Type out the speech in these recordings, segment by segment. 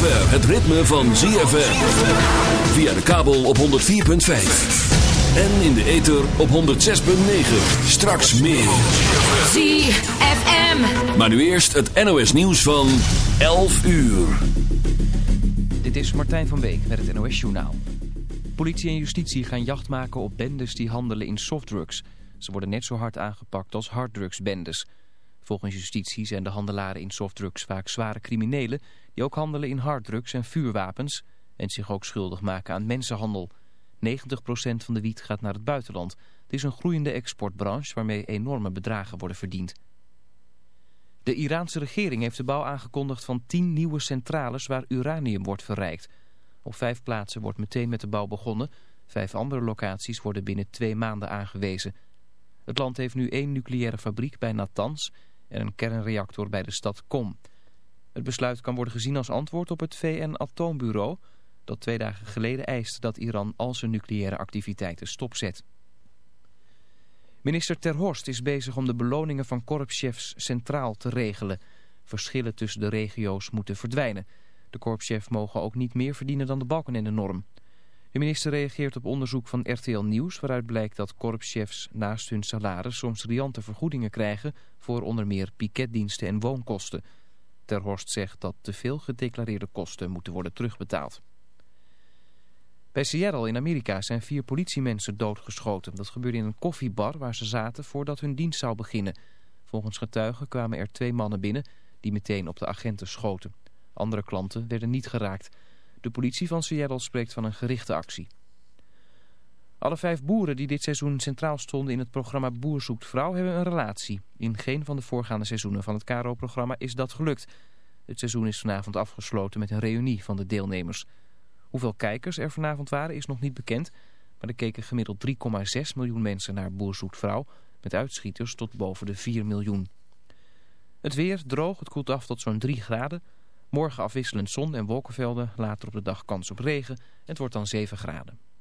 zover het ritme van ZFM. Via de kabel op 104.5. En in de ether op 106.9. Straks meer. ZFM. Maar nu eerst het NOS nieuws van 11 uur. Dit is Martijn van Beek met het NOS Journaal. Politie en justitie gaan jacht maken op bendes die handelen in softdrugs. Ze worden net zo hard aangepakt als harddrugsbendes. Volgens justitie zijn de handelaren in softdrugs vaak zware criminelen... die ook handelen in harddrugs en vuurwapens... en zich ook schuldig maken aan mensenhandel. 90% van de wiet gaat naar het buitenland. Het is een groeiende exportbranche waarmee enorme bedragen worden verdiend. De Iraanse regering heeft de bouw aangekondigd van 10 nieuwe centrales waar uranium wordt verrijkt. Op vijf plaatsen wordt meteen met de bouw begonnen. Vijf andere locaties worden binnen twee maanden aangewezen. Het land heeft nu één nucleaire fabriek bij Natanz en een kernreactor bij de stad Qom. Het besluit kan worden gezien als antwoord op het VN-atoombureau... dat twee dagen geleden eist dat Iran al zijn nucleaire activiteiten stopzet. Minister Ter Horst is bezig om de beloningen van korpschefs centraal te regelen. Verschillen tussen de regio's moeten verdwijnen. De korpschef mogen ook niet meer verdienen dan de balken in de norm. De minister reageert op onderzoek van RTL Nieuws... waaruit blijkt dat korpschefs naast hun salaris soms riante vergoedingen krijgen... voor onder meer piketdiensten en woonkosten. Ter Horst zegt dat te veel gedeclareerde kosten moeten worden terugbetaald. Bij Seattle in Amerika zijn vier politiemensen doodgeschoten. Dat gebeurde in een koffiebar waar ze zaten voordat hun dienst zou beginnen. Volgens getuigen kwamen er twee mannen binnen die meteen op de agenten schoten. Andere klanten werden niet geraakt... De politie van Seattle spreekt van een gerichte actie. Alle vijf boeren die dit seizoen centraal stonden in het programma Boer zoekt vrouw hebben een relatie. In geen van de voorgaande seizoenen van het KRO-programma is dat gelukt. Het seizoen is vanavond afgesloten met een reunie van de deelnemers. Hoeveel kijkers er vanavond waren is nog niet bekend. Maar er keken gemiddeld 3,6 miljoen mensen naar Boer zoekt vrouw. Met uitschieters tot boven de 4 miljoen. Het weer droog, het koelt af tot zo'n 3 graden. Morgen afwisselend zon en wolkenvelden. Later op de dag kans op regen. Het wordt dan 7 graden.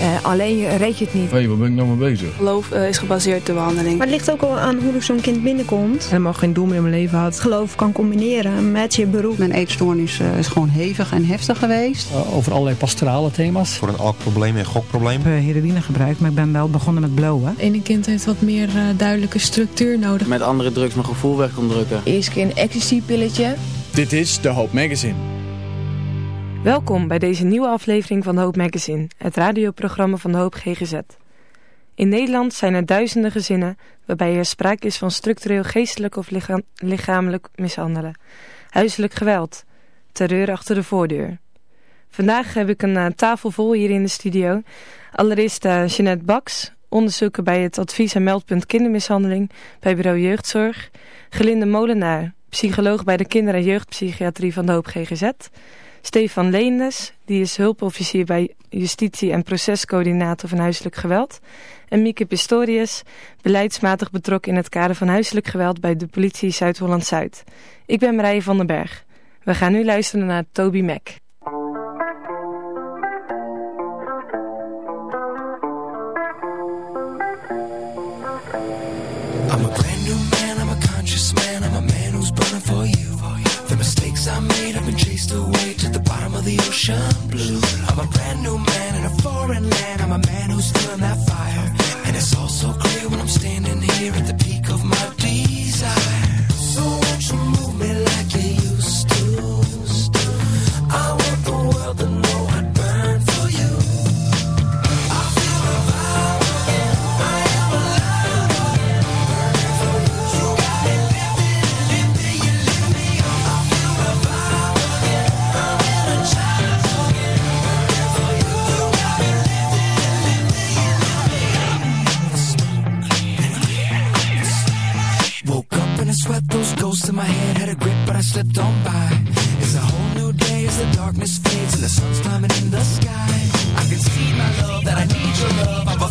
Uh, alleen reed je het niet. Hé, hey, waar ben ik nou mee bezig? Geloof uh, is gebaseerd op de behandeling. Maar het ligt ook al aan hoe zo'n kind binnenkomt. Helemaal geen doel meer in mijn leven had. Geloof kan combineren met je beroep. Mijn eetstoornis uh, is gewoon hevig en heftig geweest. over allerlei pastorale thema's. Voor een alkprobleem en gokprobleem. Ik heb heroïne gebruikt, maar ik ben wel begonnen met blowen. Ene kind heeft wat meer duidelijke structuur nodig. Met andere drugs mijn gevoel weg kon drukken. Eerst keer een ecstasy-pilletje. Dit is de Hoop Magazine. Welkom bij deze nieuwe aflevering van Hoop Magazine, het radioprogramma van Hoop GGZ. In Nederland zijn er duizenden gezinnen waarbij er sprake is van structureel geestelijk of lichamelijk mishandelen, huiselijk geweld, terreur achter de voordeur. Vandaag heb ik een uh, tafel vol hier in de studio. Allereerst uh, Jeanette Baks, onderzoeker bij het advies- en meldpunt kindermishandeling bij bureau jeugdzorg. Gelinde Molenaar, psycholoog bij de kinder- en jeugdpsychiatrie van de Hoop GGZ. Stefan Leendes, die is hulpofficier bij justitie en procescoördinator van huiselijk geweld. En Mieke Pistorius, beleidsmatig betrokken in het kader van huiselijk geweld bij de politie Zuid-Holland-Zuid. Ik ben Marije van den Berg. We gaan nu luisteren naar Toby Mac. I'm a brand new man, I'm a conscious man, I'm a man who's burning for you. The mistakes I made have been chased away of the ocean blue. I'm a brand new man in a foreign land. I'm a man who's in that fire. And it's all so clear when I'm standing here at the peak of my desire. So won't you Ghost in my head had a grip, but I slipped on by. It's a whole new day as the darkness fades and the sun's climbing in the sky. I can see my love that I need your love. I've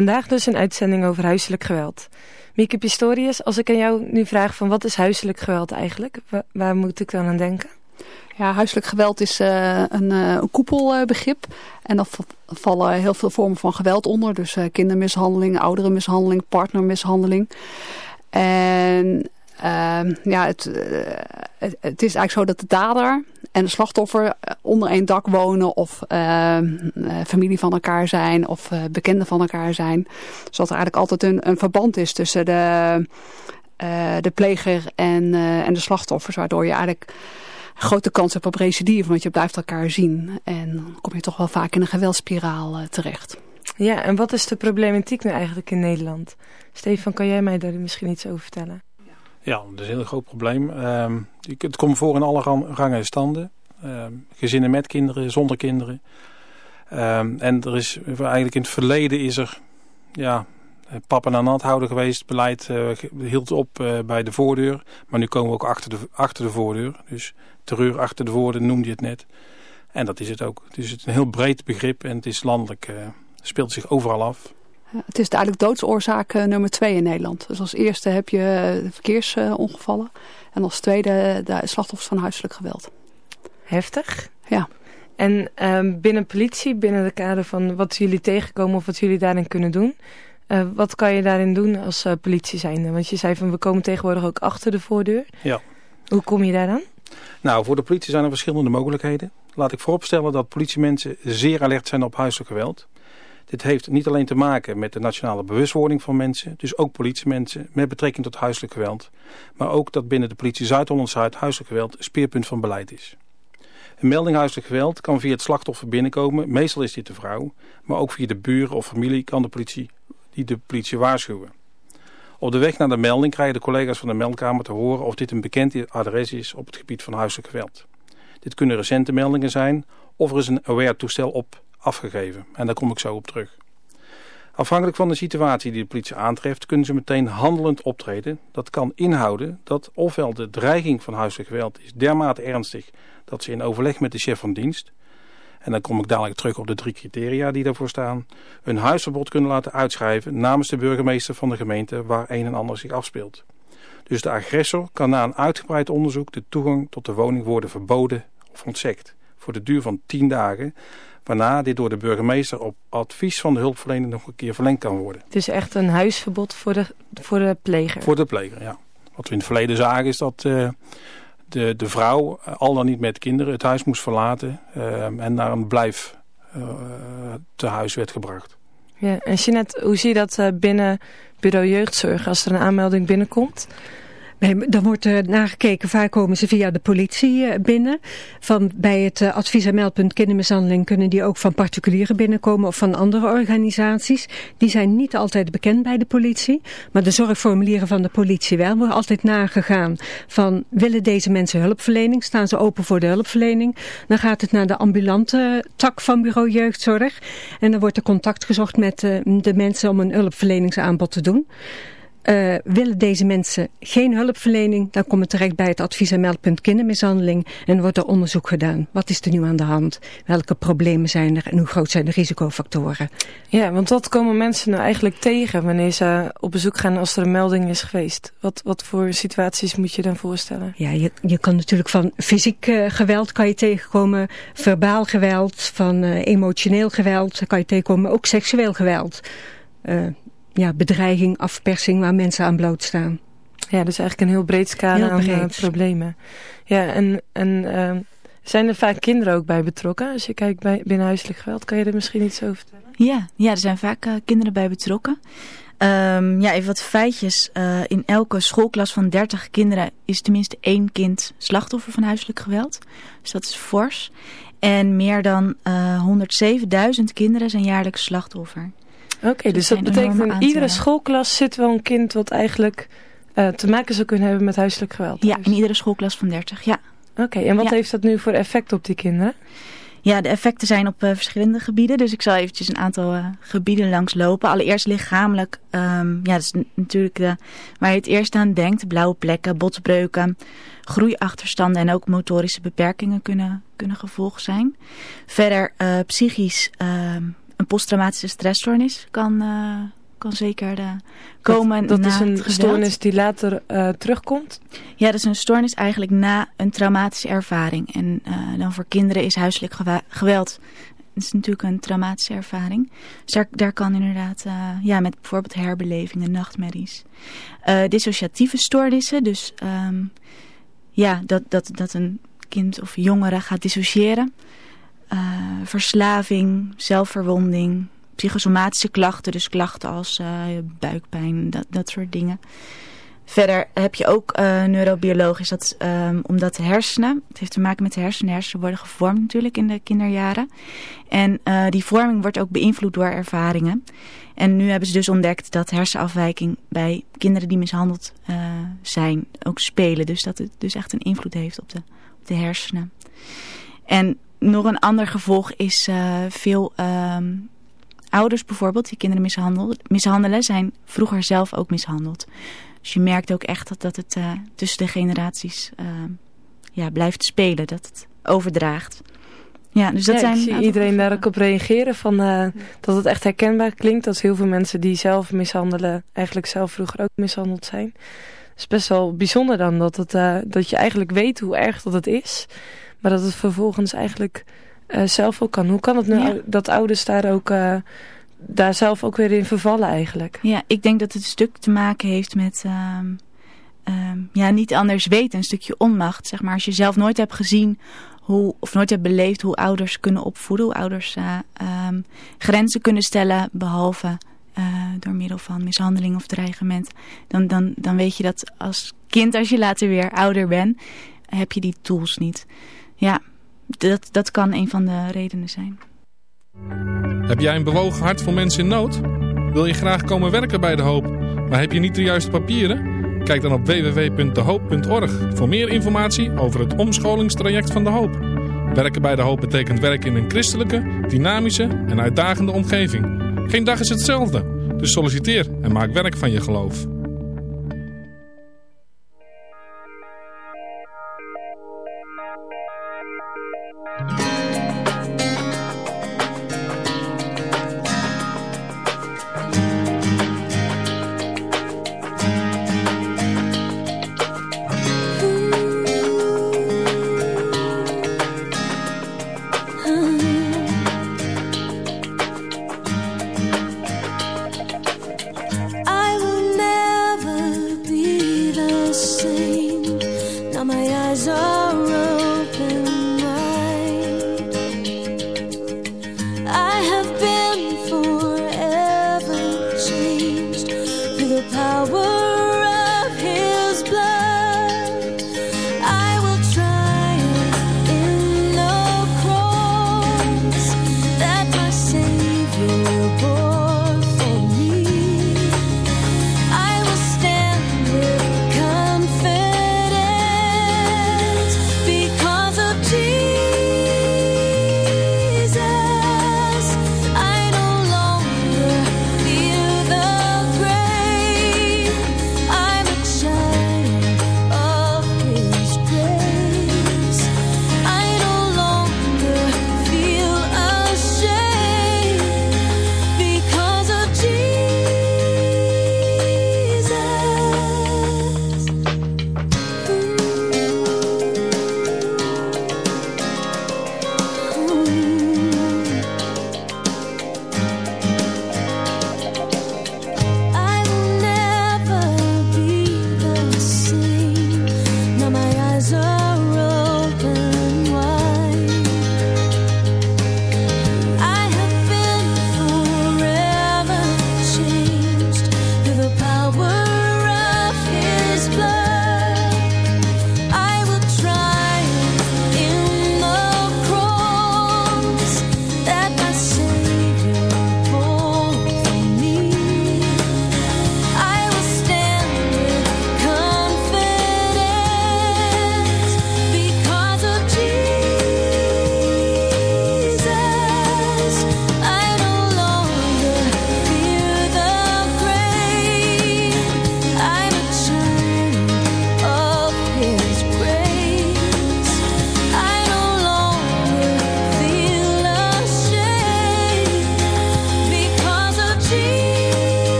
Vandaag dus een uitzending over huiselijk geweld. Mieke Pistorius, als ik aan jou nu vraag van wat is huiselijk geweld eigenlijk? Waar, moet ik dan aan denken? Ja, huiselijk geweld is uh, een, uh, een koepelbegrip. en daar vallen heel veel vormen van geweld onder. Dus uh, kindermishandeling, ouderenmishandeling, partnermishandeling. En ehm, ja, het, het, is eigenlijk zo dat de dader en de slachtoffer onder één dak wonen of ehm, familie van elkaar zijn of bekenden van elkaar zijn. Zodat er eigenlijk altijd een, een verband is tussen de, de pleger en, en de slachtoffers. Waardoor je eigenlijk grote kans hebt op recidive, want je blijft elkaar zien. En dan kom je toch wel vaak in een geweldspiraal terecht. Ja, en wat is de problematiek nu eigenlijk in Nederland? Stefan, kan jij mij daar misschien iets over vertellen? Ja, dat is een heel groot probleem. Um, het komt voor in alle rangen en standen. Um, gezinnen met kinderen, zonder kinderen. Um, en er is eigenlijk in het verleden is er ja, pappen aan hand houden geweest. Beleid uh, hield op uh, bij de voordeur. Maar nu komen we ook achter de, achter de voordeur. Dus terreur achter de woorden noemde je het net. En dat is het ook. Het is een heel breed begrip en het is landelijk, uh, speelt zich overal af. Het is eigenlijk doodsoorzaak uh, nummer twee in Nederland. Dus als eerste heb je de verkeersongevallen. en als tweede de slachtoffers van huiselijk geweld. Heftig. Ja. En uh, binnen politie, binnen de kader van wat jullie tegenkomen of wat jullie daarin kunnen doen... Uh, wat kan je daarin doen als uh, politie zijnde? Want je zei van we komen tegenwoordig ook achter de voordeur. Ja. Hoe kom je daar dan? Nou, voor de politie zijn er verschillende mogelijkheden. Laat ik vooropstellen dat politiemensen zeer alert zijn op huiselijk geweld. Dit heeft niet alleen te maken met de nationale bewustwording van mensen, dus ook politiemensen met betrekking tot huiselijk geweld. Maar ook dat binnen de politie Zuid-Holland-Zuid huiselijk geweld speerpunt van beleid is. Een melding huiselijk geweld kan via het slachtoffer binnenkomen, meestal is dit de vrouw, maar ook via de buren of familie kan de politie die de politie waarschuwen. Op de weg naar de melding krijgen de collega's van de meldkamer te horen of dit een bekend adres is op het gebied van huiselijk geweld. Dit kunnen recente meldingen zijn of er is een aware toestel op afgegeven. En daar kom ik zo op terug. Afhankelijk van de situatie die de politie aantreft kunnen ze meteen handelend optreden. Dat kan inhouden dat ofwel de dreiging van huiselijk geweld is dermate ernstig dat ze in overleg met de chef van dienst en dan kom ik dadelijk terug op de drie criteria die daarvoor staan, een huisverbod kunnen laten uitschrijven namens de burgemeester van de gemeente waar een en ander zich afspeelt. Dus de agressor kan na een uitgebreid onderzoek de toegang tot de woning worden verboden of ontzegd voor de duur van 10 dagen, waarna dit door de burgemeester op advies van de hulpverlener nog een keer verlengd kan worden. Het is echt een huisverbod voor de, voor de pleger? Voor de pleger, ja. Wat we in het verleden zagen is dat uh, de, de vrouw, al dan niet met kinderen, het huis moest verlaten uh, en naar een blijf uh, te huis werd gebracht. Ja, en Jeanette, hoe zie je dat binnen bureau jeugdzorg als er een aanmelding binnenkomt? Dan wordt er nagekeken, vaak komen ze via de politie eh, binnen. Van, bij het uh, advies- en meldpunt kindermishandeling kunnen die ook van particulieren binnenkomen of van andere organisaties. Die zijn niet altijd bekend bij de politie, maar de zorgformulieren van de politie wel worden altijd nagegaan. Van, willen deze mensen hulpverlening? Staan ze open voor de hulpverlening? Dan gaat het naar de ambulante tak van bureau jeugdzorg. En dan wordt er contact gezocht met uh, de mensen om een hulpverleningsaanbod te doen. Uh, willen deze mensen geen hulpverlening, dan komen terecht bij het advies- en meldpunt kindermishandeling en wordt er onderzoek gedaan. Wat is er nu aan de hand? Welke problemen zijn er en hoe groot zijn de risicofactoren? Ja, want wat komen mensen nou eigenlijk tegen wanneer ze op bezoek gaan als er een melding is geweest? Wat, wat voor situaties moet je dan voorstellen? Ja, je, je kan natuurlijk van fysiek uh, geweld kan je tegenkomen, verbaal geweld, van uh, emotioneel geweld kan je tegenkomen, ook seksueel geweld ja, bedreiging, afpersing waar mensen aan blootstaan. Ja, dus eigenlijk een heel breed scala aan uh, problemen. Ja, en, en uh, zijn er vaak kinderen ook bij betrokken? Als je kijkt bij binnenhuiselijk geweld, kan je er misschien iets over vertellen? Ja, ja er zijn vaak uh, kinderen bij betrokken. Um, ja, even wat feitjes. Uh, in elke schoolklas van 30 kinderen is tenminste één kind slachtoffer van huiselijk geweld. Dus dat is fors. En meer dan 107.000 kinderen zijn jaarlijks slachtoffer. Oké, okay, dus dat betekent in iedere schoolklas zit wel een kind wat eigenlijk uh, te maken zou kunnen hebben met huiselijk geweld. Ja, in iedere schoolklas van 30, ja. Oké, okay, en wat ja. heeft dat nu voor effect op die kinderen? Ja, de effecten zijn op uh, verschillende gebieden. Dus ik zal eventjes een aantal uh, gebieden langslopen. Allereerst lichamelijk. Um, ja, dat is natuurlijk de, waar je het eerst aan denkt. Blauwe plekken, botsbreuken, groeiachterstanden en ook motorische beperkingen kunnen, kunnen gevolg zijn. Verder uh, psychisch een posttraumatische stressstoornis kan, uh, kan zeker uh, komen. Dat, dat is een stoornis die later uh, terugkomt? Ja, dat is een stoornis eigenlijk na een traumatische ervaring. En dan voor kinderen is huiselijk geweld is natuurlijk een traumatische ervaring. Dus daar, daar kan inderdaad, ja, met bijvoorbeeld herbelevingen, nachtmerries. dissociatieve stoornissen, dus um, ja, dat, dat, dat een kind of jongere gaat dissociëren. Uh, verslaving, zelfverwonding, psychosomatische klachten, dus klachten als uh, buikpijn, dat, dat soort dingen. Verder heb je ook uh, neurobiologisch, dat, um, omdat hersenen, het heeft te maken met de hersenen, hersenen worden gevormd natuurlijk in de kinderjaren. En die vorming wordt ook beïnvloed door ervaringen. En nu hebben ze dus ontdekt dat hersenafwijking bij kinderen die mishandeld zijn ook spelen. Dus dat het dus echt een invloed heeft op de, op de hersenen. En nog een ander gevolg is uh, veel um, ouders bijvoorbeeld die kinderen mishandelen, mishandelen zijn vroeger zelf ook mishandeld. Dus je merkt ook echt dat, dat het uh, tussen de generaties uh, ja, blijft spelen, dat het overdraagt. Ja, dus dat ja, zijn ik zie iedereen daar ook op reageren van uh, dat het echt herkenbaar klinkt dat heel veel mensen die zelf mishandelen eigenlijk zelf vroeger ook mishandeld zijn. Het is best wel bijzonder dan dat, het, dat je eigenlijk weet hoe erg dat het is. Maar dat het vervolgens eigenlijk uh, zelf ook kan. Hoe kan het nu ja. dat ouders daar ook uh, daar zelf ook weer in vervallen eigenlijk? Ja, ik denk dat het een stuk te maken heeft met uh, ja, niet anders weten. Een stukje onmacht. Zeg maar. Als je zelf nooit hebt gezien hoe, of nooit hebt beleefd hoe ouders kunnen opvoeden. Hoe ouders um, grenzen kunnen stellen behalve door middel van mishandeling of dreigement. Dan, dan, dan weet je dat als kind, als je later weer ouder bent, heb je die tools niet. Ja, dat, dat kan een van de redenen zijn. Heb jij een bewogen hart voor mensen in nood? Wil je graag komen werken bij De Hoop, maar heb je niet de juiste papieren? Kijk dan op www.dehoop.org voor meer informatie over het omscholingstraject van De Hoop. Werken bij De Hoop betekent werken in een christelijke, dynamische en uitdagende omgeving. Geen dag is hetzelfde, dus solliciteer en maak werk van je geloof.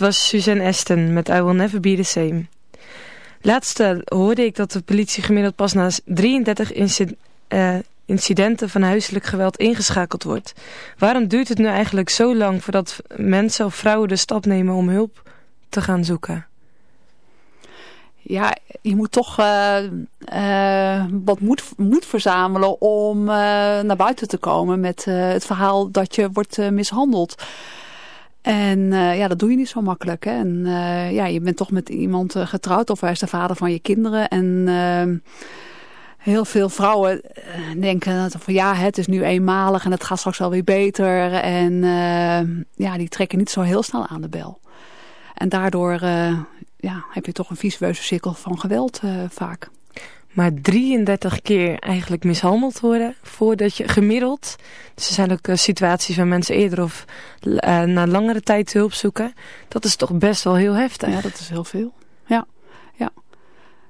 Was Suzanne Aston met I Will Never Be The Same. Laatst hoorde ik dat de politie gemiddeld pas na 33 uh, incidenten van huiselijk geweld ingeschakeld wordt. Waarom duurt het nu eigenlijk zo lang voordat mensen of vrouwen de stap nemen om hulp te gaan zoeken? Ja, je moet toch uh, uh, wat moed, moed verzamelen om naar buiten te komen met het verhaal dat je wordt mishandeld. En uh, ja, dat doe je niet zo makkelijk. Hè? En uh, ja, je bent toch met iemand uh, getrouwd of hij is de vader van je kinderen. En heel veel vrouwen denken van ja, het is nu eenmalig en het gaat straks wel weer beter. En ja, die trekken niet zo heel snel aan de bel. En daardoor ja, heb je toch een visueuze cirkel van geweld vaak maar 33 keer eigenlijk mishandeld worden voordat je gemiddeld. Dus er zijn ook uh, situaties waar mensen eerder of uh, na langere tijd hulp zoeken. Dat is toch best wel heel heftig. Ja, dat is heel veel. Ja, ja,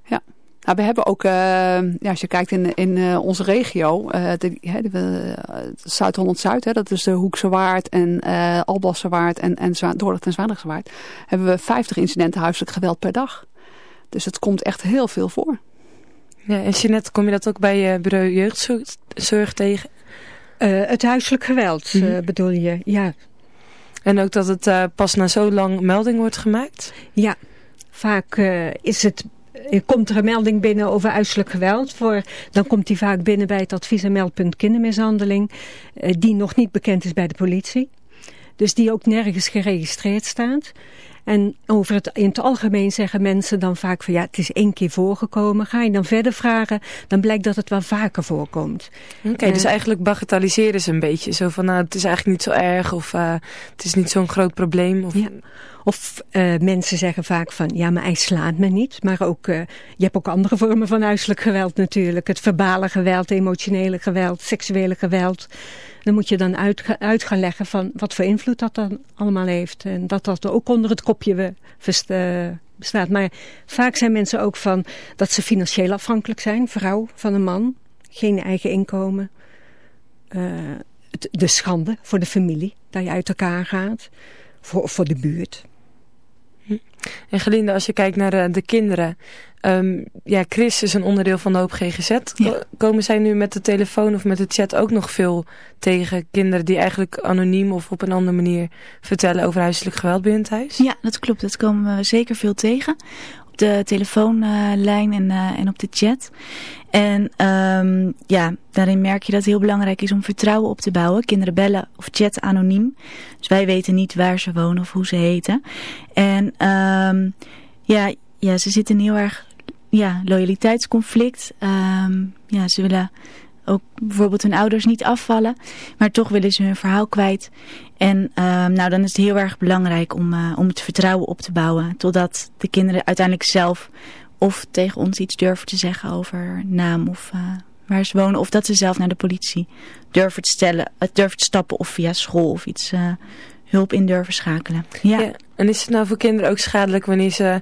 ja. Nou, we hebben ook, uh, ja, als je kijkt in, in onze regio, Zuid-Holland-Zuid, dat is de Hoekse Waard en Alblasse Waard en, en en Zwaandrechtse Waard, hebben we 50 incidenten huiselijk geweld per dag. Dus het komt echt heel veel voor. Ja, en Jeanette, kom je dat ook bij je bureau jeugdzorg tegen? Uh, het huiselijk geweld mm -hmm. bedoel je, ja. En ook dat het uh, pas na zo lang melding wordt gemaakt? Ja, vaak is het komt er een melding binnen over huiselijk geweld. Voor, dan komt die vaak binnen bij het advies- en meldpunt kindermishandeling. die nog niet bekend is bij de politie. Dus die ook nergens geregistreerd staat. En over het, in het algemeen zeggen mensen dan vaak van ja, het is één keer voorgekomen. Ga je dan verder vragen, dan blijkt dat het wel vaker voorkomt. Oké, dus eigenlijk bagatelliseren ze een beetje. Zo van nou, het is eigenlijk niet zo erg of uh, het is niet zo'n groot probleem. Of... Ja. Of uh, mensen zeggen vaak van, ja, maar hij slaat me niet. Maar ook, uh, je hebt ook andere vormen van huiselijk geweld natuurlijk. Het verbale geweld, emotionele geweld, seksuele geweld. Dan moet je dan uit, uit gaan leggen van wat voor invloed dat dan allemaal heeft. En dat dat ook onder het kopje bestaat. Maar vaak zijn mensen ook van dat ze financieel afhankelijk zijn. Vrouw van een man, geen eigen inkomen. De schande voor de familie, dat je uit elkaar gaat. Voor, voor de buurt. En Gelinde, als je kijkt naar de, de kinderen. Um, ja, Chris is een onderdeel van de Hoop GGZ. Komen zij nu met de telefoon of met de chat ook nog veel tegen kinderen die eigenlijk anoniem of op een andere manier vertellen over huiselijk geweld binnen het huis? Ja, dat klopt. Dat komen we zeker veel tegen de telefoonlijn en, uh, en op de chat. En um, ja, daarin merk je dat het heel belangrijk is om vertrouwen op te bouwen. Kinderen bellen of chatten anoniem. Dus wij weten niet waar ze wonen of hoe ze heten. En um, ja, ja, ze zitten heel erg ja, loyaliteitsconflict. Um, ja, ze willen ook bijvoorbeeld hun ouders niet afvallen. Maar toch willen ze hun verhaal kwijt. En um, nou, dan is het heel erg belangrijk om, uh, om het vertrouwen op te bouwen. Totdat de kinderen uiteindelijk zelf of tegen ons iets durven te zeggen over naam of uh, waar ze wonen. Of dat ze zelf naar de politie durven te, stellen, uh, durven te stappen of via school of iets hulp in durven schakelen. Ja. ja. En is het nou voor kinderen ook schadelijk wanneer ze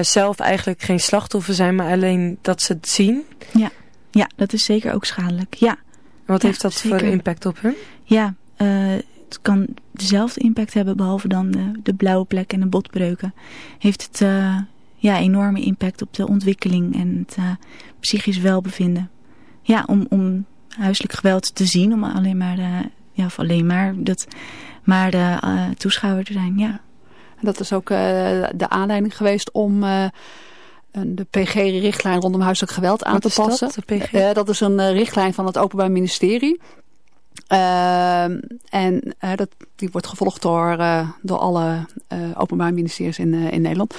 zelf eigenlijk geen slachtoffer zijn, maar alleen dat ze het zien? Ja. Ja, dat is zeker ook schadelijk. Ja. wat heeft dat voor impact op hun? Ja, uh, het kan dezelfde impact hebben, behalve dan de, de blauwe plek en de botbreuken. Heeft het uh, ja, enorme impact op de ontwikkeling en het uh, psychisch welbevinden. Ja, om, om huiselijk geweld te zien, om alleen maar, ja, of alleen maar, dat, maar de toeschouwer te zijn, ja. Dat is ook de aanleiding geweest om de PG-richtlijn rondom huiselijk geweld aan te passen. Dat? PG? Uh, dat is een uh, richtlijn van het Openbaar Ministerie. Uh, en uh, dat, die wordt gevolgd door, door alle openbaar ministeries in, in Nederland.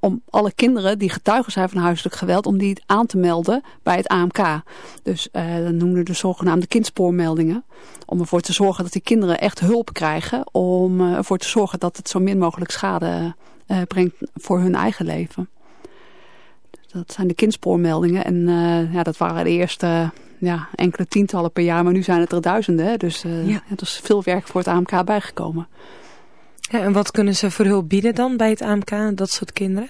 om alle kinderen die getuigen zijn van huiselijk geweld, om die aan te melden bij het AMK. Dus dan noemen we de zogenaamde kindspoormeldingen. Om ervoor te zorgen dat die kinderen echt hulp krijgen. Om ervoor te zorgen dat het zo min mogelijk schade brengt voor hun eigen leven. Dat zijn de kindspoormeldingen. En uh, ja, dat waren de eerste ja, enkele tientallen per jaar. Maar nu zijn het er duizenden. Dus uh, ja. er is veel werk voor het AMK bijgekomen. Ja, en wat kunnen ze voor hulp bieden dan bij het AMK, dat soort kinderen?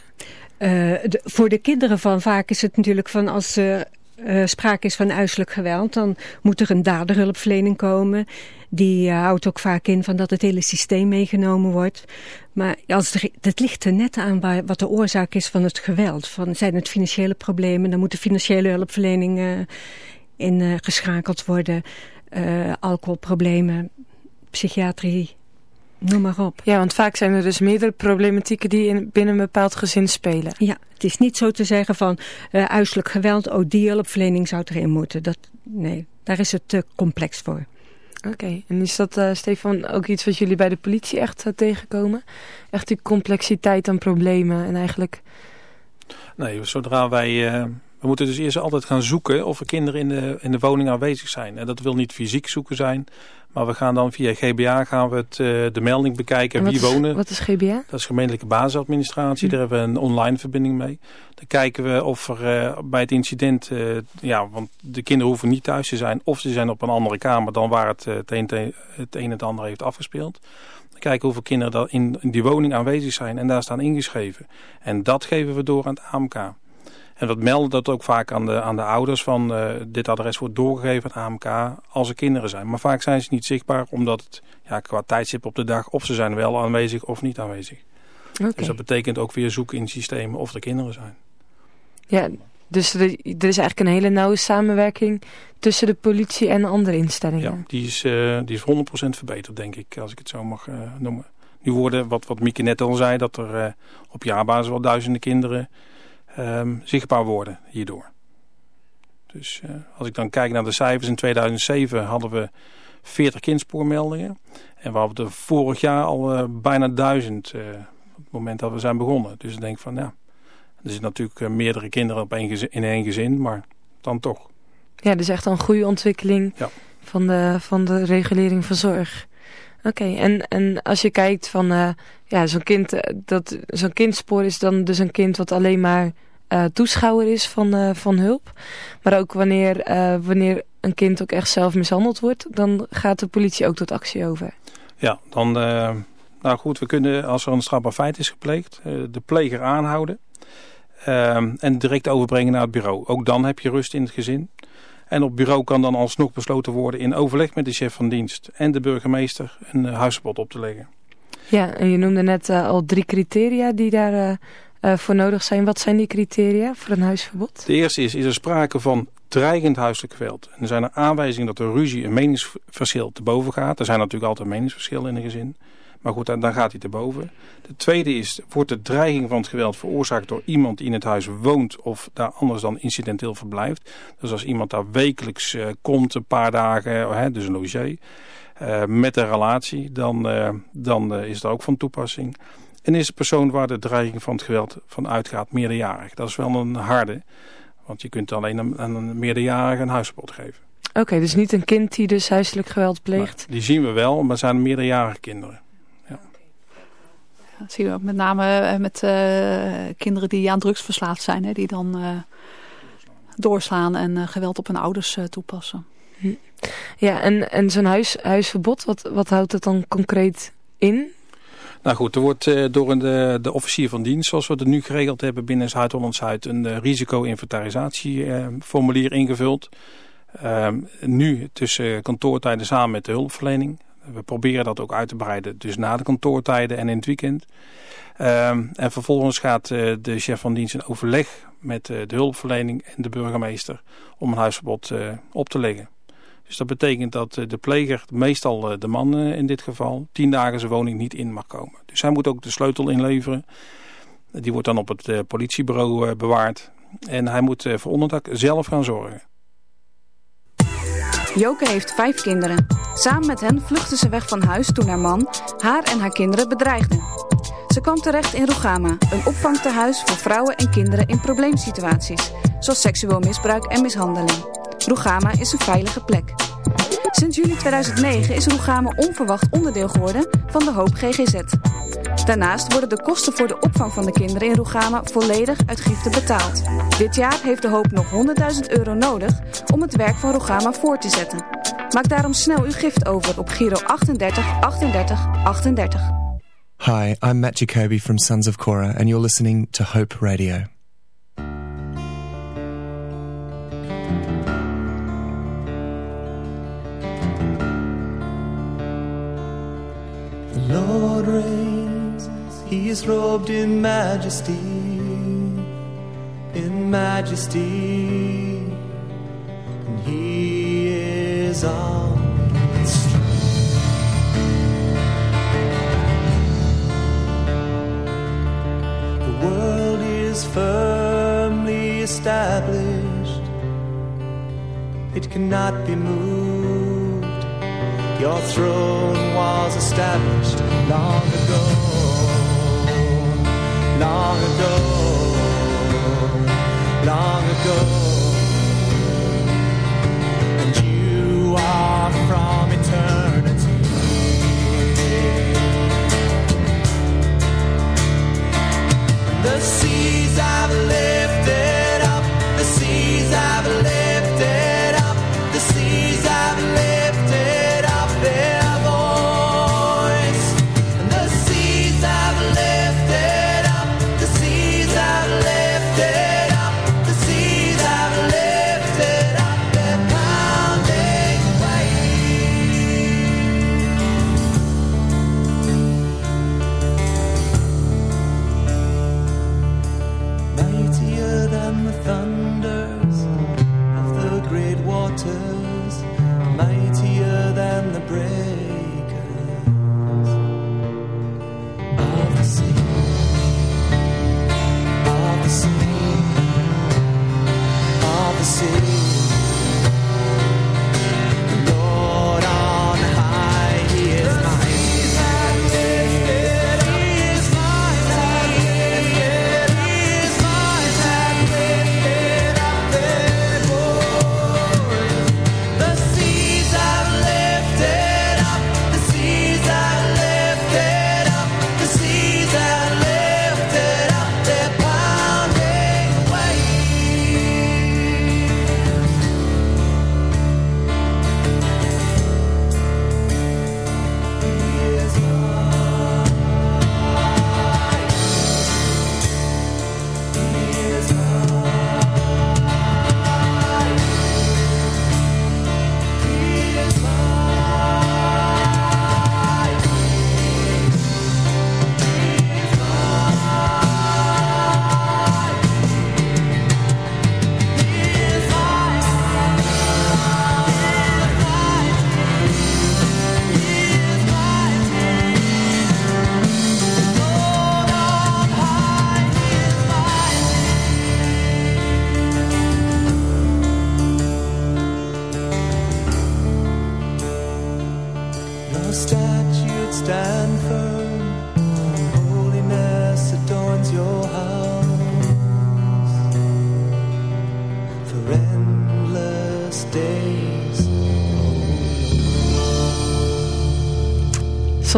Uh, de, voor de kinderen van vaak is het natuurlijk van als er uh, sprake is van huiselijk geweld, dan moet er een daderhulpverlening komen. Die uh, houdt ook vaak in van dat het hele systeem meegenomen wordt. Maar als het ligt er net aan waar, wat de oorzaak is van het geweld. Van, zijn het financiële problemen, dan moet de financiële hulpverlening uh, in geschakeld worden. alcoholproblemen, psychiatrie, Noem maar op. Ja, want vaak zijn er dus meerdere problematieken die in, binnen een bepaald gezin spelen. Ja, het is niet zo te zeggen van uh, uiterlijk geweld, oh die hulpverlening zou erin moeten. Dat, nee, daar is het te complex voor. Oké, okay. en is dat, uh, Stefan, ook iets wat jullie bij de politie echt uh, tegenkomen? Echt die complexiteit aan problemen en eigenlijk... Nee, zodra wij... we moeten dus eerst altijd gaan zoeken of er kinderen in de, in de woning aanwezig zijn. En dat wil niet fysiek zoeken zijn, maar we gaan dan via GBA gaan we het, uh, de melding bekijken wie is, wonen. Wat is GBA? Dat is gemeentelijke basisadministratie. Hm. Daar hebben we een online verbinding mee. Dan kijken we of er uh, bij het incident, uh, ja, want de kinderen hoeven niet thuis te zijn. Of ze zijn op een andere kamer dan waar het het een, het een en het ander heeft afgespeeld. Dan kijken hoeveel kinderen in, in die woning aanwezig zijn en daar staan ingeschreven. En dat geven we door aan het AMK. En dat melden dat ook vaak aan de, aan de ouders van uh, dit adres wordt doorgegeven aan AMK als er kinderen zijn. Maar vaak zijn ze niet zichtbaar omdat het ja, qua tijdstip op de dag of ze zijn wel aanwezig of niet aanwezig. Okay. Dus dat betekent ook weer zoeken in systemen of er kinderen zijn. Ja, dus er, is eigenlijk een hele nauwe samenwerking tussen de politie en andere instellingen. Ja, die is, uh, die is 100% verbeterd denk ik, als ik het zo mag uh, noemen. Nu worden, wat, wat Mieke net al zei, dat er op jaarbasis wel duizenden kinderen um, zichtbaar worden hierdoor. Dus uh, als ik dan kijk naar de cijfers, in 2007 hadden we 40 kindspoormeldingen. En we hadden vorig jaar al uh, bijna duizend uh, op het moment dat we zijn begonnen. Dus ik denk van ja, er zitten natuurlijk meerdere kinderen op één gezin, in één gezin, maar dan toch. Ja, dus echt een goede ontwikkeling ja. van, de, van de regulering van zorg. Oké, en, en als je kijkt van uh, ja, zo'n kind, dat zo'n kindspoor is dan dus een kind wat alleen maar uh, toeschouwer is van, van hulp. Maar ook wanneer, wanneer een kind ook echt zelf mishandeld wordt, dan gaat de politie ook tot actie over. Ja, dan, nou goed, we kunnen als er een strafbaar feit is gepleegd, de pleger aanhouden. en direct overbrengen naar het bureau. Ook dan heb je rust in het gezin. En op bureau kan dan alsnog besloten worden in overleg met de chef van dienst en de burgemeester een huisverbod op te leggen. Ja, en je noemde net al drie criteria die daar voor nodig zijn. Wat zijn die criteria voor een huisverbod? De eerste is, is er sprake van dreigend huiselijk geweld. En er zijn er aanwijzingen dat er ruzie een meningsverschil te boven gaat. Er zijn natuurlijk altijd meningsverschillen in een gezin. Maar goed, dan, gaat hij te boven. De tweede is, wordt de dreiging van het geweld veroorzaakt door iemand die in het huis woont of daar anders dan incidenteel verblijft. Dus als iemand daar wekelijks uh, komt, een paar dagen, hè, dus een logier, uh, met een relatie, dan, uh, dan is dat ook van toepassing. En is de persoon waar de dreiging van het geweld van uitgaat meerderjarig. Dat is wel een harde, want je kunt alleen aan een, een meerderjarige een huisverbod geven. Oké, dus niet een kind die dus huiselijk geweld pleegt? Die zien we wel, maar zijn meerderjarige kinderen. Dat zien we ook met name eh, met uh, kinderen die aan drugs verslaafd zijn. Hè, die dan uh, doorslaan en uh, geweld op hun ouders toepassen. Hm. Ja, en, en zo'n huis, huisverbod, wat, wat houdt het dan concreet in? Nou goed, er wordt door een, de, de officier van dienst, zoals we het nu geregeld hebben binnen Zuid-Holland-Zuid, een risico-inventarisatieformulier ingevuld. Ehm, nu tussen kantoortijden samen met de hulpverlening. We proberen dat ook uit te breiden, dus na de kantoortijden en in het weekend. Ehm, en vervolgens gaat uh, de chef van dienst in overleg met uh, de hulpverlening en de burgemeester om een huisverbod uh, op te leggen. Dus dat betekent dat de pleger, meestal de man in dit geval, tien dagen zijn woning niet in mag komen. Dus hij moet ook de sleutel inleveren. Die wordt dan op het politiebureau bewaard. En hij moet voor onderdak zelf gaan zorgen. Joke heeft vijf kinderen. Samen met hen vluchtte ze weg van huis toen haar man haar en haar kinderen bedreigde. Ze kwam terecht in Rugama, een opvangtehuis voor vrouwen en kinderen in probleemsituaties, zoals seksueel misbruik en mishandeling. Rugama is een veilige plek. Sinds juli 2009 is Rugama onverwacht onderdeel geworden van de Hoop GGZ. Daarnaast worden de kosten voor de opvang van de kinderen in Rugama volledig uit giften betaald. Dit jaar heeft de Hoop nog 100.000 euro nodig om het werk van Rugama voor te zetten. Maak daarom snel uw gift over op Giro 38 38 38. Hi, I'm Matt Jacoby from Sons of Korah and you're listening to Hope Radio. He is robed in majesty, in majesty, and He is on the The world is firmly established, it cannot be moved. Your throne was established long ago, long ago, long ago. And you are from eternity. The seas have lifted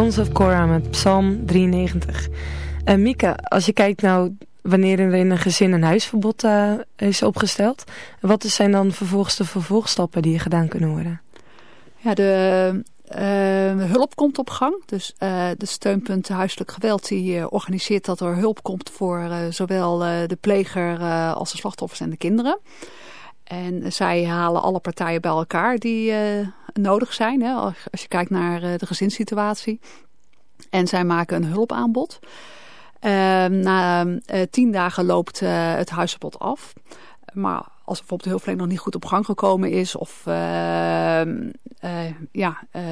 Sons of Korah met Psalm 93. Uh, Mika, als je kijkt nou wanneer er in een gezin een huisverbod uh, is opgesteld, wat zijn dan vervolgens de vervolgstappen die gedaan kunnen worden? Ja, de uh, hulp komt op gang. Dus uh, de steunpunt huiselijk geweld die organiseert dat er hulp komt voor zowel de pleger als de slachtoffers en de kinderen. En zij halen alle partijen bij elkaar die nodig zijn. Hè, als je kijkt naar de gezinssituatie. En zij maken een hulpaanbod. Ehm, na tien dagen loopt het huisverbod af. Maar als bijvoorbeeld de hulpverlening nog niet goed op gang gekomen is of uh, uh, ja, uh,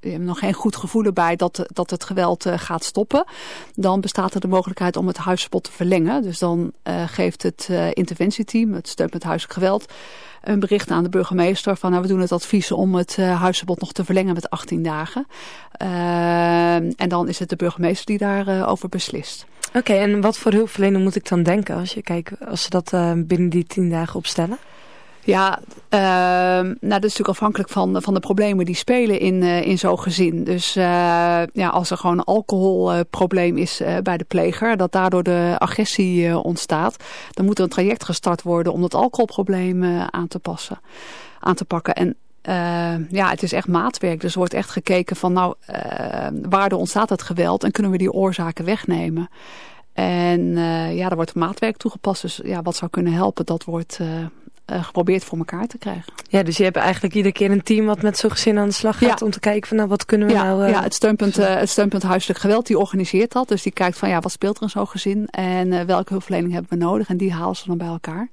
nog geen goed gevoel erbij dat, dat het geweld gaat stoppen, dan bestaat er de mogelijkheid om het huisverbod te verlengen. Dus dan geeft het interventieteam, het steunpunt huiselijk geweld, een bericht aan de burgemeester van nou, we doen het advies om het huisverbod nog te verlengen met 18 dagen. En dan is het de burgemeester die daarover over beslist. Oké, en wat voor hulpverlening moet ik dan denken als, je kijkt, als ze dat binnen die 10 dagen opstellen? Ja, uh, nou, dat is natuurlijk afhankelijk van, van de problemen die spelen in, uh, in zo'n gezin. Dus uh, ja, als er gewoon een alcoholprobleem is bij de pleger, dat daardoor de agressie ontstaat, dan moet er een traject gestart worden om dat alcoholprobleem aan te passen, aan te pakken. En ja, het is echt maatwerk. Dus er wordt echt gekeken van, nou, waardoor ontstaat het geweld en kunnen we die oorzaken wegnemen? En ja, er wordt maatwerk toegepast. Dus ja, wat zou kunnen helpen, dat wordt uh, geprobeerd voor elkaar te krijgen. Ja, dus je hebt eigenlijk iedere keer een team wat met zo'n gezin aan de slag gaat ja. om te kijken van nou wat kunnen we ja, nou... Uh, ja, het steunpunt, uh, het steunpunt huiselijk geweld die organiseert dat. Dus die kijkt van ja, wat speelt er in zo'n gezin en welke hulpverlening hebben we nodig en die halen ze dan bij elkaar.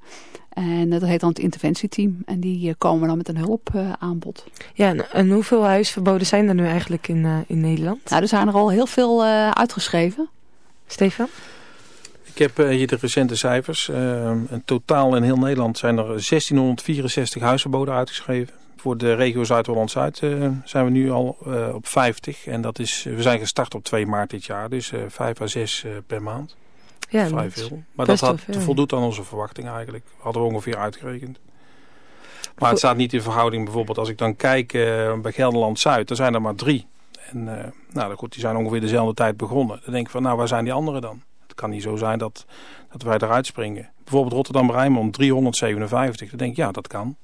En dat heet dan het interventieteam. En die komen dan met een hulpaanbod. ja, en, en, hoeveel huisverboden zijn er nu eigenlijk in, in Nederland? Nou, er zijn er al heel veel uitgeschreven. Stefan? Ik heb uh, hier de recente cijfers. Uh, in totaal in heel Nederland zijn er 1664 huisverboden uitgeschreven. Voor de regio Zuid-Holland-Zuid uh, zijn we nu al op 50. En dat is, we zijn gestart op 2 maart dit jaar. Dus 5 à 6 per maand. Ja, Vrij veel. Maar dat had, voldoet aan onze verwachting eigenlijk. Hadden we ongeveer uitgerekend. Maar het staat niet in verhouding bijvoorbeeld als ik dan kijk bij Gelderland-Zuid. Er zijn er maar drie. En nou goed, die zijn ongeveer dezelfde tijd begonnen. Dan denk ik van nou waar zijn die anderen dan? Kan niet zo zijn dat, dat wij eruit springen. Bijvoorbeeld Rotterdam-Rijnmond 357. Dan denk ik, ja, dat kan.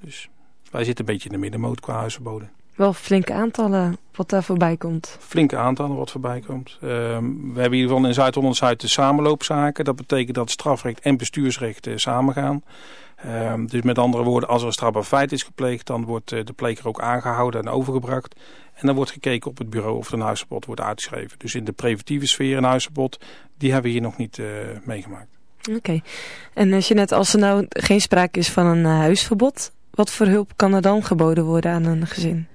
Dus wij zitten een beetje in de middenmoot qua huisverboden. Wel flinke aantallen wat daar voorbij komt. Flinke aantallen wat voorbij komt. Uh, we hebben in ieder geval in Zuid-Holland-Zuid de samenloopzaken. Dat betekent dat strafrecht en bestuursrecht uh, samengaan. Uh, dus met andere woorden, als er een strafbaar feit is gepleegd, dan wordt uh, de pleger ook aangehouden en overgebracht. En dan wordt gekeken op het bureau of er een huisverbod wordt uitgeschreven. Dus in de preventieve sfeer een huisverbod, die hebben we hier nog niet uh, meegemaakt. Oké. Okay. En als je net, als er nou geen sprake is van een huisverbod, wat voor hulp kan er dan geboden worden aan een gezin?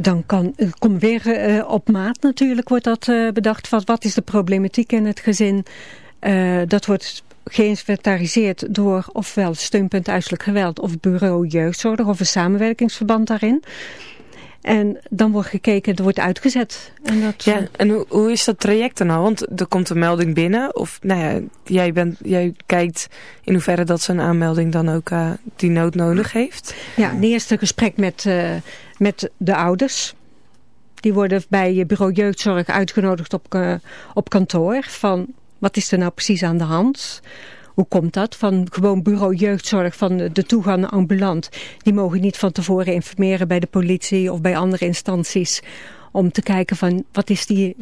Dan kan, kom weer uh, op maat natuurlijk wordt dat bedacht. Van wat is de problematiek in het gezin? dat wordt geïnventariseerd door ofwel steunpunt huiselijk geweld of bureau jeugdzorg of een samenwerkingsverband daarin. En dan wordt gekeken, er wordt uitgezet. En, dat, ja, en hoe, hoe is dat traject dan nou? Want er komt een melding binnen. Of nou ja, jij, bent, jij kijkt in hoeverre dat zo'n aanmelding dan ook uh, die nood nodig heeft. Ja, het eerste gesprek met, uh, met de ouders. Die worden bij bureau jeugdzorg uitgenodigd op, uh, op kantoor. Van wat is er nou precies aan de hand? Hoe komt dat? Van gewoon bureau jeugdzorg van de toegang ambulant. Die mogen niet van tevoren informeren bij de politie of bij andere instanties. Om te kijken van wat is die...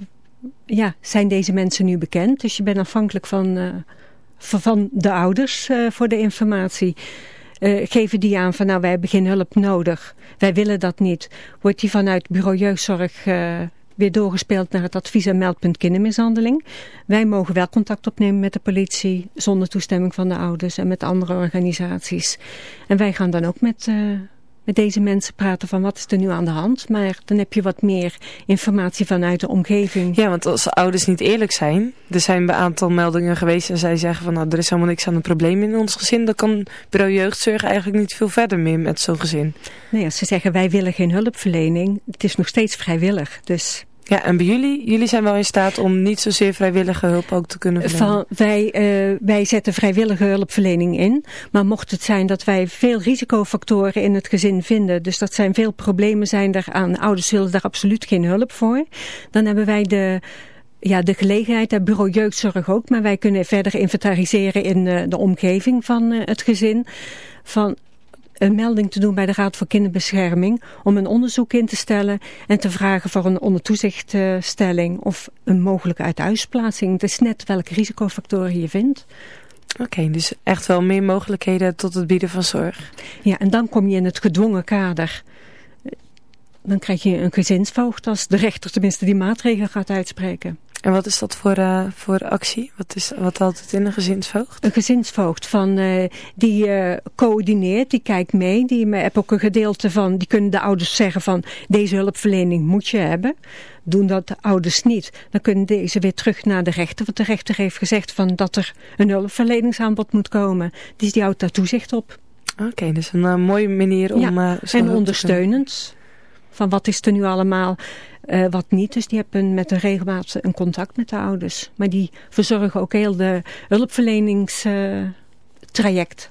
Ja, zijn deze mensen nu bekend? Dus je bent afhankelijk van, uh, van de ouders uh, voor de informatie. Uh, geven die aan van nou wij hebben geen hulp nodig. Wij willen dat niet. Wordt die vanuit bureau jeugdzorg weer doorgespeeld naar het advies- en meldpunt kindermishandeling. Wij mogen wel contact opnemen met de politie zonder toestemming van de ouders en met andere organisaties. En wij gaan dan ook met, uh, met deze mensen praten van wat is er nu aan de hand. Maar dan heb je wat meer informatie vanuit de omgeving. Ja, want als ouders niet eerlijk zijn, er zijn een aantal meldingen geweest en zij zeggen van nou er is helemaal niks aan het probleem in ons gezin. Dan kan bureau jeugdzorg eigenlijk niet veel verder meer met zo'n gezin. Nee, als ze zeggen wij willen geen hulpverlening, het is nog steeds vrijwillig. Dus Ja, en bij jullie, jullie zijn wel in staat om niet zozeer vrijwillige hulp ook te kunnen verlenen? Van, wij, uh, wij zetten vrijwillige hulpverlening in. Maar mocht het zijn dat wij veel risicofactoren in het gezin vinden, dus dat zijn veel problemen zijn er aan, ouders willen daar absoluut geen hulp voor, dan hebben wij de ja, de gelegenheid, dat bureau jeugdzorg ook, maar wij kunnen verder inventariseren in de, de omgeving van uh, het gezin. Van een melding te doen bij de Raad voor Kinderbescherming om een onderzoek in te stellen en te vragen voor een ondertoezichtstelling of een mogelijke uithuisplaatsing. Het is net welke risicofactoren je vindt. Oké, dus echt wel meer mogelijkheden tot het bieden van zorg. Ja, en dan kom je in het gedwongen kader. Dan krijg je een gezinsvoogd als de rechter tenminste die maatregelen gaat uitspreken. En wat is dat voor, uh, voor actie? Wat, is, wat houdt het in, een gezinsvoogd? Een gezinsvoogd van, uh, die uh, coördineert, die kijkt mee. Die heb ook een gedeelte van, die kunnen de ouders zeggen van deze hulpverlening moet je hebben. Doen dat de ouders niet, dan kunnen deze weer terug naar de rechter. Want de rechter heeft gezegd van dat er een hulpverleningsaanbod moet komen. Dus die houdt daar toezicht op. Oké, okay, dus een mooie manier om... Ja, en ondersteunend. Van wat is er nu allemaal uh, wat niet. Dus die hebben met een regelmaat een contact met de ouders. Maar die verzorgen ook heel de hulpverleningstraject.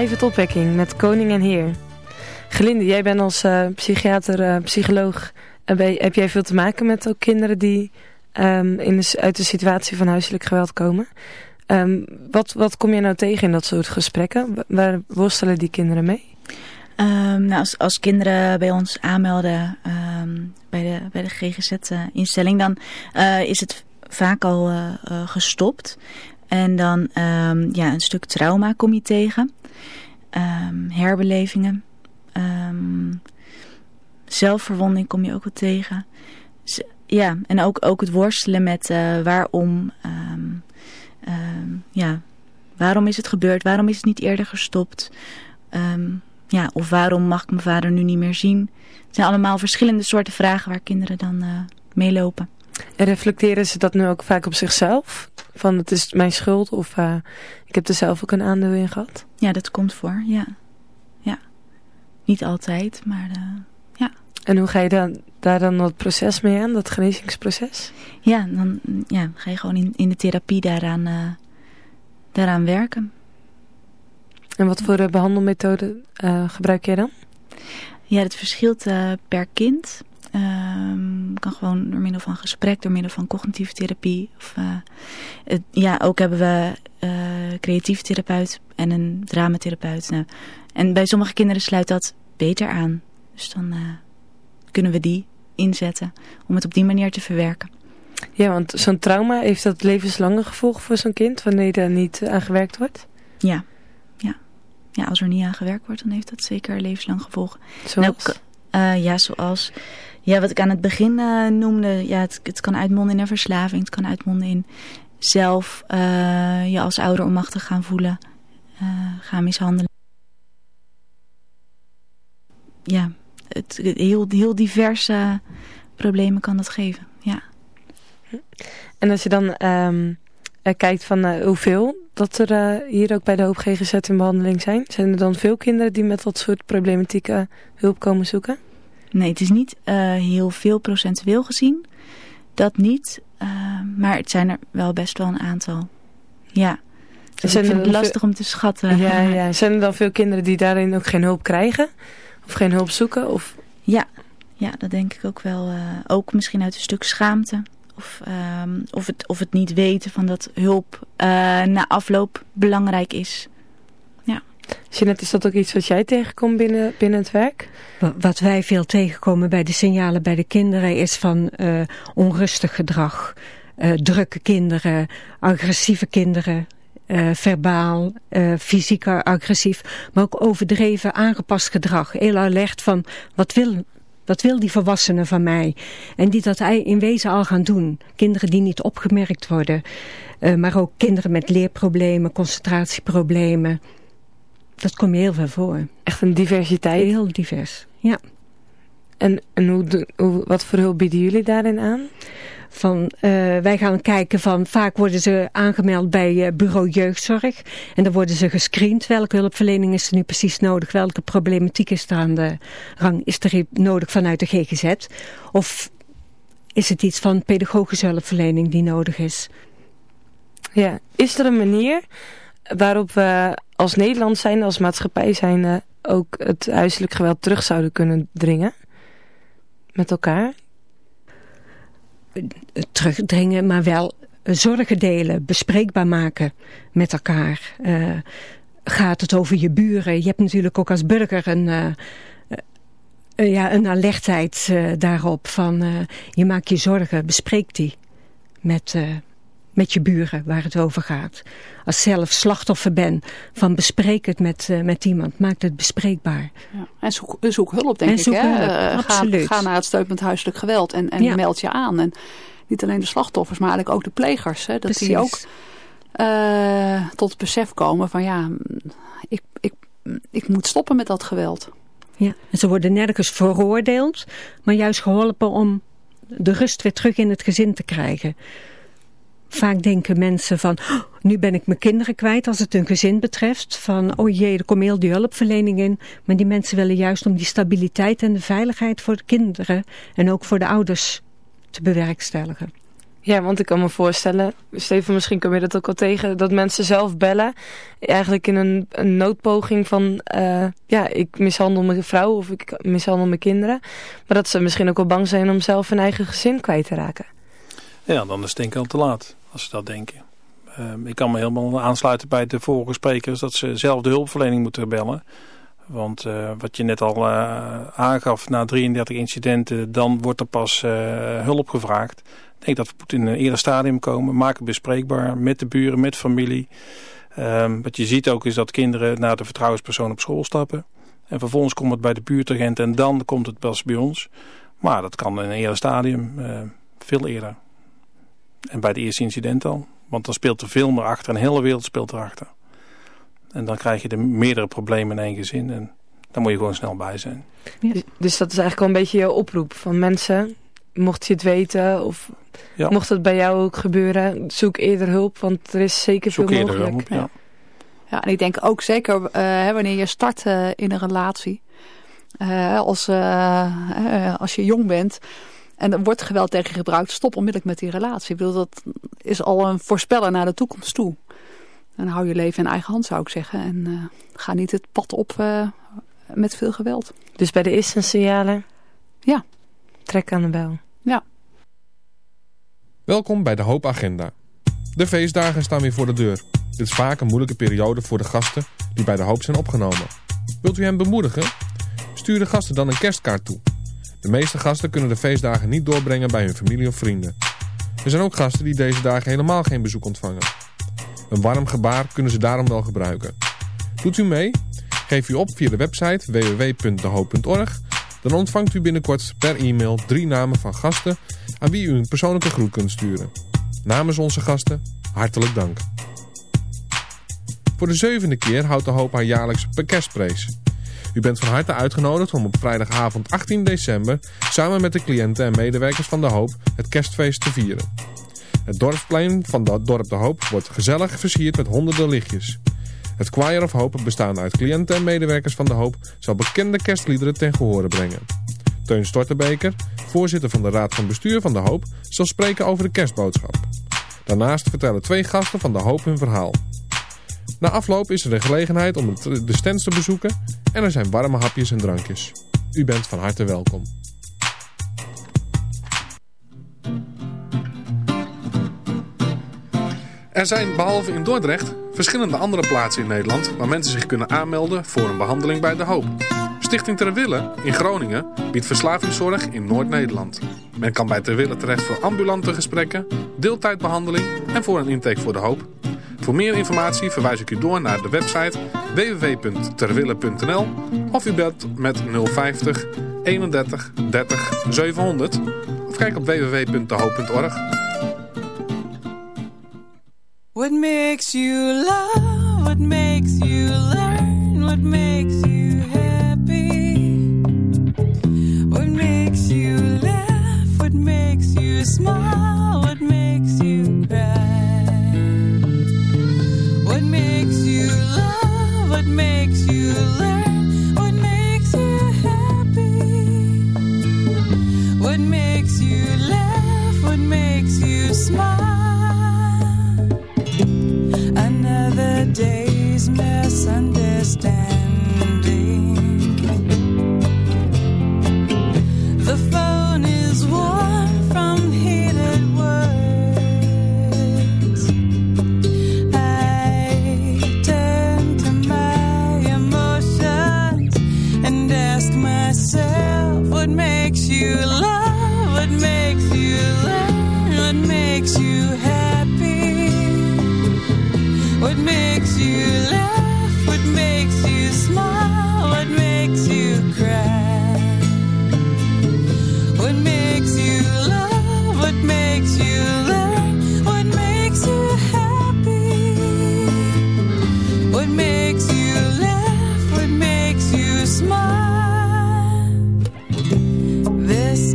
Live opwekking met Koning en Heer. Gelinde, jij bent als uh, psychiater, uh, psycholoog, uh, heb jij veel te maken met ook kinderen die um, in uit de situatie van huiselijk geweld komen? Um, wat, wat kom je nou tegen in dat soort gesprekken? Waar worstelen die kinderen mee? Um, nou, als, als kinderen bij ons aanmelden bij, de, bij de GGZ-instelling, dan is het vaak al gestopt. En dan um, ja, een stuk trauma kom je tegen. Um, herbelevingen. Um, zelfverwonding kom je ook wel tegen. Ja, en ook, ook het worstelen met uh, waarom... ja, waarom is het gebeurd? Waarom is het niet eerder gestopt? ja, of waarom mag ik mijn vader nu niet meer zien? Het zijn allemaal verschillende soorten vragen waar kinderen dan uh, mee lopen. En reflecteren ze dat nu ook vaak op zichzelf? Van het is mijn schuld of uh, ik heb er zelf ook een aandeel in gehad? Ja, dat komt voor, ja. ja. Niet altijd, maar uh, ja. En hoe ga je dan, daar dan dat proces mee aan, dat genezingsproces? Ja, dan ja, ga je gewoon in, in de therapie daaraan, uh, daaraan werken. En wat voor behandelmethode gebruik jij dan? Ja, het verschilt per kind. Um, kan gewoon door middel van gesprek, door middel van cognitieve therapie. Of, uh, het, ja, ook hebben we uh, creatieve therapeut en een dramatherapeut. Nou, en bij sommige kinderen sluit dat beter aan. Dus dan uh, kunnen we die inzetten om het op die manier te verwerken. Ja, want zo'n trauma, heeft dat levenslange gevolg voor zo'n kind wanneer er niet aan gewerkt wordt? Ja, ja. Ja, als er niet aan gewerkt wordt, dan heeft dat zeker levenslang gevolgen. Zoals? Nou, ja, zoals ja, wat ik aan het begin uh, noemde, ja, het, het kan uitmonden in een verslaving. Het kan uitmonden in zelf uh, je als ouder onmachtig gaan voelen, uh, gaan mishandelen. Ja, het, heel, heel diverse problemen kan dat geven, ja. En als je dan um, kijkt van hoeveel dat er hier ook bij de Hoop GGZ in behandeling zijn, zijn er dan veel kinderen die met dat soort problematieken hulp komen zoeken? Nee, het is niet uh, heel veel procentueel gezien. Dat niet. Uh, maar het zijn er wel best wel een aantal. Ja. Dus zijn ik vind het lastig om te schatten. Ja, ja. Zijn er dan veel kinderen die daarin ook geen hulp krijgen? Of geen hulp zoeken? Of... Ja. ja, dat denk ik ook wel. Uh, ook misschien uit een stuk schaamte. Of, um, of, het, of het niet weten van dat hulp na afloop belangrijk is. Jeanette, is dat ook iets wat jij tegenkomt binnen, binnen het werk? Wat wij veel tegenkomen bij de signalen bij de kinderen is van uh, onrustig gedrag. Uh, drukke kinderen, agressieve kinderen, uh, verbaal, fysiek agressief. Maar ook overdreven aangepast gedrag. Heel alert van wat wil, wat wil die volwassene van mij? En die dat in wezen al gaan doen. Kinderen die niet opgemerkt worden. maar ook kinderen met leerproblemen, concentratieproblemen. Dat komt heel veel voor. Echt een diversiteit? Heel divers, ja. En, en hoe, hoe, wat voor hulp bieden jullie daarin aan? Van, uh, wij gaan kijken van, vaak worden ze aangemeld bij uh, bureau jeugdzorg. En dan worden ze gescreend. Welke hulpverlening is er nu precies nodig? Welke problematiek is er aan de rang? Is er nodig vanuit de GGZ? Of is het iets van pedagogische hulpverlening die nodig is? Ja, is er een manier waarop we als Nederland zijn, als maatschappij zijn, ook het huiselijk geweld terug zouden kunnen dringen? Met elkaar? Terugdringen, maar wel zorgen delen, bespreekbaar maken met elkaar. Uh, gaat het over je buren? Je hebt natuurlijk ook als burger een... Uh, uh, ja, een alertheid daarop van je maakt je zorgen, bespreek die met, met je buren waar het over gaat. Als zelf slachtoffer ben, van bespreek het met, uh, met iemand. Maak het bespreekbaar. Ja. En zoek, zoek hulp, denk en ik. Hè? Hulp, uh, absoluut. Ga, ga, naar het steunpunt huiselijk geweld en, en ja. meld je aan. En niet alleen de slachtoffers, maar eigenlijk ook de plegers. Hè? Dat Precies. die ook uh, tot het besef komen van ja, ik, ik, ik moet stoppen met dat geweld. Ja, en ze worden nergens veroordeeld, maar juist geholpen om de rust weer terug in het gezin te krijgen. Vaak denken mensen van, oh, nu ben ik mijn kinderen kwijt als het een gezin betreft. Van, oh jee, er komt heel die hulpverlening in. Maar die mensen willen juist om die stabiliteit en de veiligheid voor de kinderen en ook voor de ouders te bewerkstelligen. Ja, want ik kan me voorstellen, Steven, misschien kom je dat ook al tegen, dat mensen zelf bellen. Eigenlijk in een, een noodpoging van, uh, ja, ik mishandel mijn vrouw of ik mishandel mijn kinderen. Maar dat ze misschien ook wel bang zijn om zelf hun eigen gezin kwijt te raken. Ja, dan is het denk ik al te laat, als ze dat denken. Uh, ik kan me helemaal aansluiten bij de vorige sprekers dat ze zelf de hulpverlening moeten bellen. Want uh, wat je net al uh, aangaf, na 33 incidenten, dan wordt er pas hulp gevraagd. Ik denk dat we moeten in een eerder stadium komen. Maak het bespreekbaar met de buren, met familie. Um, wat je ziet ook is dat kinderen naar de vertrouwenspersoon op school stappen. En vervolgens komt het bij de buurtagent en dan komt het pas bij ons. Maar dat kan in een eerder stadium, veel eerder. En bij de eerste incident al. Want dan speelt er veel meer achter. Een hele wereld speelt erachter. En dan krijg je de meerdere problemen in één gezin. En daar moet je gewoon snel bij zijn. Ja. Dus dat is eigenlijk wel een beetje je oproep van mensen mocht je het weten of ja. mocht het bij jou ook gebeuren, zoek eerder hulp, want er is zeker zoek veel mogelijk. Hulp, ja. ja. en ik denk ook zeker uh, wanneer je start uh, in een relatie, uh, als, als je jong bent en er wordt geweld tegen gebruikt, stop onmiddellijk met die relatie. Ik bedoel, dat is al een voorspeller naar de toekomst toe. En hou je leven in eigen hand zou ik zeggen en ga niet het pad op met veel geweld. Dus bij de eerste signalen? Ja. Trek aan de bel. Ja. Welkom bij de Hoop Agenda. De feestdagen staan weer voor de deur. Dit is vaak een moeilijke periode voor de gasten die bij de Hoop zijn opgenomen. Wilt u hen bemoedigen? Stuur de gasten dan een kerstkaart toe. De meeste gasten kunnen de feestdagen niet doorbrengen bij hun familie of vrienden. Er zijn ook gasten die deze dagen helemaal geen bezoek ontvangen. Een warm gebaar kunnen ze daarom wel gebruiken. Doet u mee? Geef u op via de website www.dehoop.org dan ontvangt u binnenkort per e-mail drie namen van gasten aan wie u een persoonlijke groet kunt sturen. Namens onze gasten, hartelijk dank. Voor de zevende keer houdt de Hoop haar jaarlijkse kerstprijs. U bent van harte uitgenodigd om op vrijdagavond 18 december samen met de cliënten en medewerkers van de Hoop het kerstfeest te vieren. Het dorpsplein van het dorp De Hoop wordt gezellig versierd met honderden lichtjes. Het Choir of Hope, bestaande uit cliënten en medewerkers van De Hoop, zal bekende kerstliederen ten gehore brengen. Teun Stortebeker, voorzitter van de Raad van Bestuur van De Hoop, zal spreken over de kerstboodschap. Daarnaast vertellen twee gasten van De Hoop hun verhaal. Na afloop is er de gelegenheid om de stands te bezoeken en er zijn warme hapjes en drankjes. U bent van harte welkom. Er zijn behalve in Dordrecht verschillende andere plaatsen in Nederland waar mensen zich kunnen aanmelden voor een behandeling bij De Hoop. Stichting Terwille in Groningen biedt verslavingszorg in Noord-Nederland. Men kan bij Terwille terecht voor ambulante gesprekken, deeltijdbehandeling en voor een intake voor De Hoop. Voor meer informatie verwijs ik u door naar de website www.terwille.nl of u belt met 050 31 30 700 of kijk op www.dehoop.org. What makes you love? What makes you learn? What makes you happy? What makes you laugh? What makes you smile? Sunday.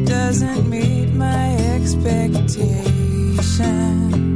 Doesn't meet my expectations.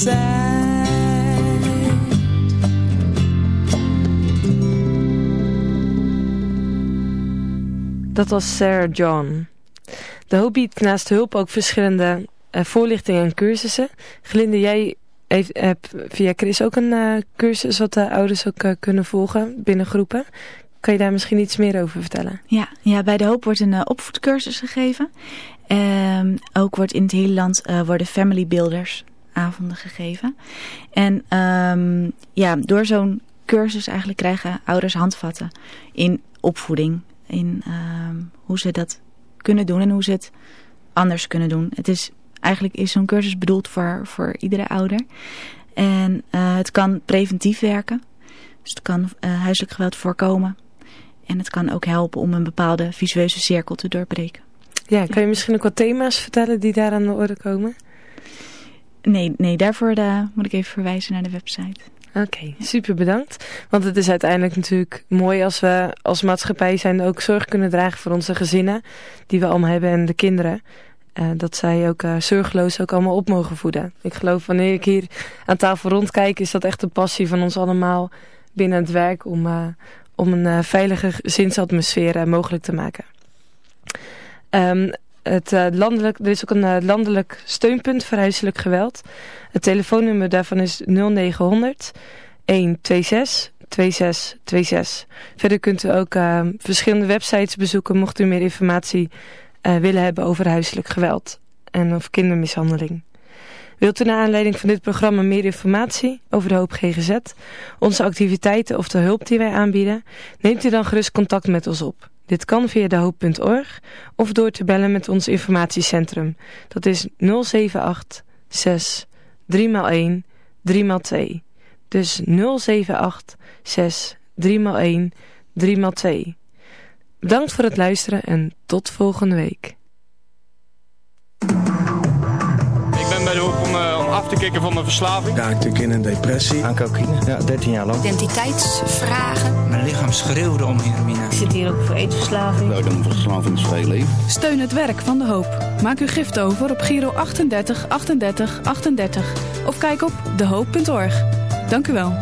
Dat was Sarah John. De Hoop biedt naast hulp ook verschillende eh, voorlichtingen en cursussen. Gelinde, jij heeft, hebt via Chris ook een eh, cursus wat de ouders ook eh, kunnen volgen binnen groepen. Kan je daar misschien iets meer over vertellen? Ja, ja bij de Hoop wordt een opvoedcursus gegeven. Ehm, ook wordt in het hele land worden family builders avonden gegeven. En ehm, ja, door zo'n cursus eigenlijk krijgen ouders handvatten in opvoeding. In ehm, hoe ze dat kunnen doen en hoe ze het anders kunnen doen. Het is, eigenlijk is zo'n cursus bedoeld voor, voor iedere ouder. En eh, het kan preventief werken. Dus het kan eh, huiselijk geweld voorkomen. En het kan ook helpen om een bepaalde visueuze cirkel te doorbreken. Ja, kan je misschien ook wat thema's vertellen die daar aan de orde komen? Nee, nee daarvoor eh, moet ik even verwijzen naar de website. Oké, super bedankt. Want het is uiteindelijk natuurlijk mooi als we als maatschappij zijn ook zorg kunnen dragen voor onze gezinnen. Die we allemaal hebben en de kinderen. Eh, dat zij ook eh, zorgeloos ook allemaal op mogen voeden. Ik geloof wanneer ik hier aan tafel rondkijk is dat echt de passie van ons allemaal binnen het werk. Om, om een veilige gezinsatmosfeer mogelijk te maken. Ehm, het, eh, landelijk, er is ook een eh, landelijk steunpunt voor huiselijk geweld. Het telefoonnummer daarvan is 0900 126 2626. Verder kunt u ook eh, verschillende websites bezoeken mocht u meer informatie eh, willen hebben over huiselijk geweld en of kindermishandeling. Wilt u naar aanleiding van dit programma meer informatie over de Hoop GGZ, onze activiteiten of de hulp die wij aanbieden? Neemt u dan gerust contact met ons op. Dit kan via dehoop.org of door te bellen met ons informatiecentrum. Dat is 078 6 3x1 3x2. Dus 078 6 3x1 3x2. Bedankt voor het luisteren en tot volgende week. Ik ben bij de hoek om, eh, om af te kicken van mijn verslaving. Ja, natuurlijk in een depressie. Aan cocaïne, ja, 13 jaar lang. Identiteitsvragen. Mijn lichaam schreeuwde om heroïne. Ik zit hier ook voor eetverslaving. Nou, dan verslavingsvrij leven. Steun het werk van De Hoop. Maak uw gift over op Giro 38 38 38 of kijk op dehoop.org. Dank u wel.